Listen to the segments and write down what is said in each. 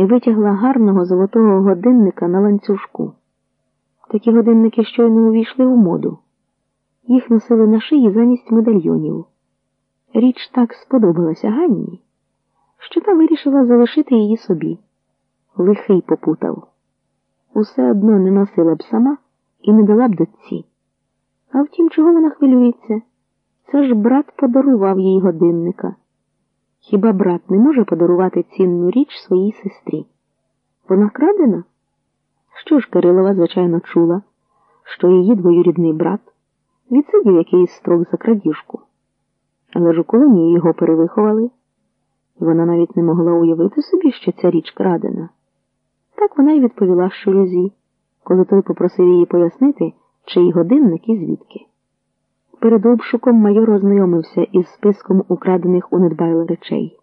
і витягла гарного золотого годинника на ланцюжку. Такі годинники щойно увійшли у моду. Їх носили на шиї замість медальйонів. Річ так сподобалася Ганні, що та вирішила залишити її собі. Лихий попутав. Усе одно не носила б сама і не дала б дочці. А втім, чого вона хвилюється? Це ж брат подарував їй годинника. Хіба брат не може подарувати цінну річ своїй сестрі? Вона крадена? Що ж Кирилова, звичайно, чула, що її двоюрідний брат відсидів якийсь строк за крадіжку. Але ж у колонії його перевиховали. і Вона навіть не могла уявити собі, що ця річ крадена. Так вона й відповіла Шелюзі, коли той попросив її пояснити, чий годинник і звідки. Перед обшуком майор ознайомився із списком украдених у Недбайла речей.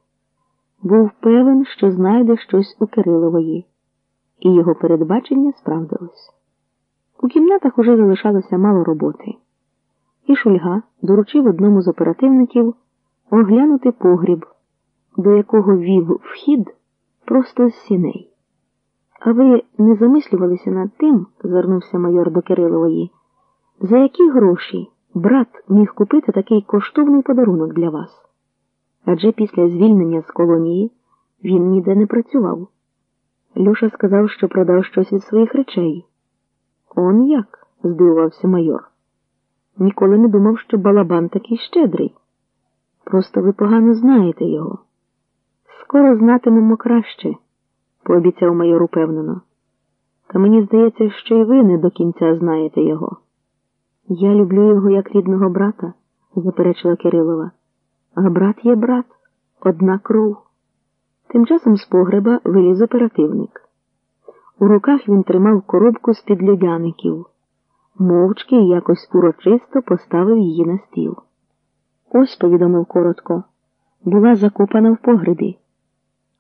Був певен, що знайде щось у Кирилової, і його передбачення справдилось. У кімнатах уже залишалося мало роботи, і Шульга доручив одному з оперативників оглянути погріб, до якого вів вхід просто з сіней. А ви не замислювалися над тим, звернувся майор до Кирилової, за які гроші брат міг купити такий коштовний подарунок для вас? Адже після звільнення з колонії він ніде не працював. Льоша сказав, що продав щось із своїх речей. Он як? здивувався майор. Ніколи не думав, що балабан такий щедрий. Просто ви погано знаєте його. Скоро знатимемо краще, пообіцяв майор упевнено. Та мені здається, що і ви не до кінця знаєте його. Я люблю його як рідного брата, заперечила Кирилова. А брат є брат, одна кров. Тим часом з погреба виліз оперативник. У руках він тримав коробку з під льодяників, мовчки якось урочисто поставив її на стіл. Ось, повідомив коротко, була закопана в погребі.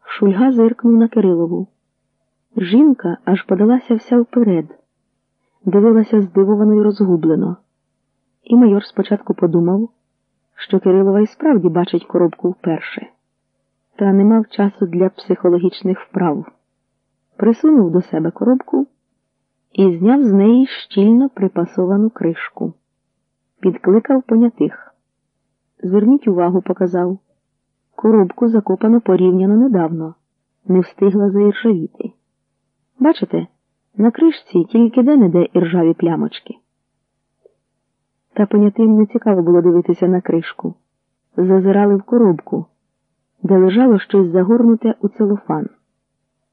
Шульга зиркнув на Кирилову. Жінка аж подалася вся вперед, дивилася здивовано й розгублено. І майор спочатку подумав, що Кирилова і справді бачить коробку вперше, та не мав часу для психологічних вправ. Присунув до себе коробку і зняв з неї щільно припасовану кришку. Підкликав понятих. Зверніть увагу, показав. Коробку закопано порівняно недавно, не встигла заіржавіти. Бачите, на кришці тільки де-не-де іржаві плямочки. Та понятим не цікаво було дивитися на кришку. Зазирали в коробку, де лежало щось загорнуте у целофан.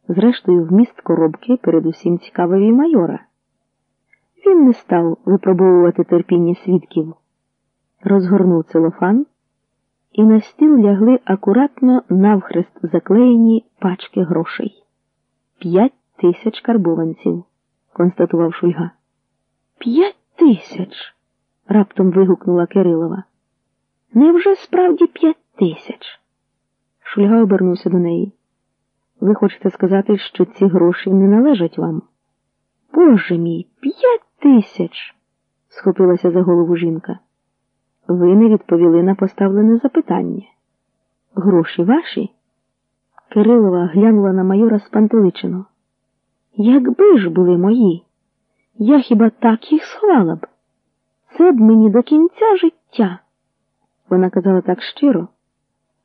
Зрештою, вміст коробки передусім цікавив і майора. Він не став випробовувати терпіння свідків, розгорнув целофан, і на стіл лягли акуратно навхрест заклеєні пачки грошей. П'ять тисяч карбованців, констатував Шульга. П'ять тисяч. раптом вигукнула Кирилова. Невже справді п'ять тисяч? Шульга обернувся до неї. Ви хочете сказати, що ці гроші не належать вам? Боже мій, п'ять тисяч. схопилася за голову жінка. Ви не відповіли на поставлене запитання. Гроші ваші? Кирилова глянула на майора спантеличено. Якби ж були мої, я хіба так їх сховала б? Це б мені до кінця життя. Вона казала так щиро,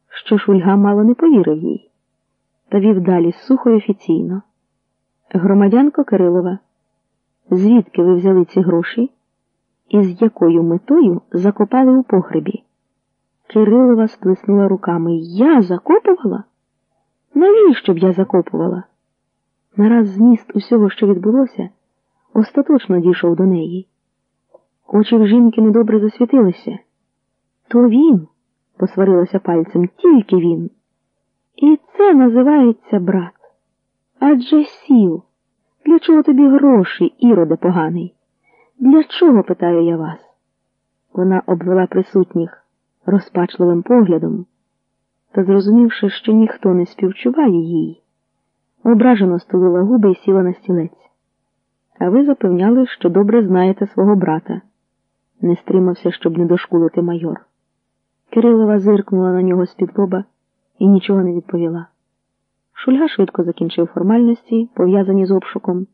що Шульга мало не повірив їй, та вів далі сухо й офіційно. Громадянко Кирилова, звідки ви взяли ці гроші і з якою метою закопали у погребі? Кирилова сплеснула руками. Я закопувала? Навіщо б я закопувала? Нараз зміст усього, що відбулося, остаточно дійшов до неї. Очі в жінки недобре засвітилися. То він, посварилася пальцем, тільки він. І це називається брат. Адже сів. Для чого тобі гроші, іроде поганий? Для чого, питаю я вас? Вона обвела присутніх розпачливим поглядом та, зрозумівши, що ніхто не співчуває їй, ображено стулила губи і сіла на стілець. А ви запевняли, що добре знаєте свого брата, не стримався, щоб не дошкулити майор. Кирилова зиркнула на нього з-під лоба і нічого не відповіла. Шульга швидко закінчив формальності, пов'язані з обшуком.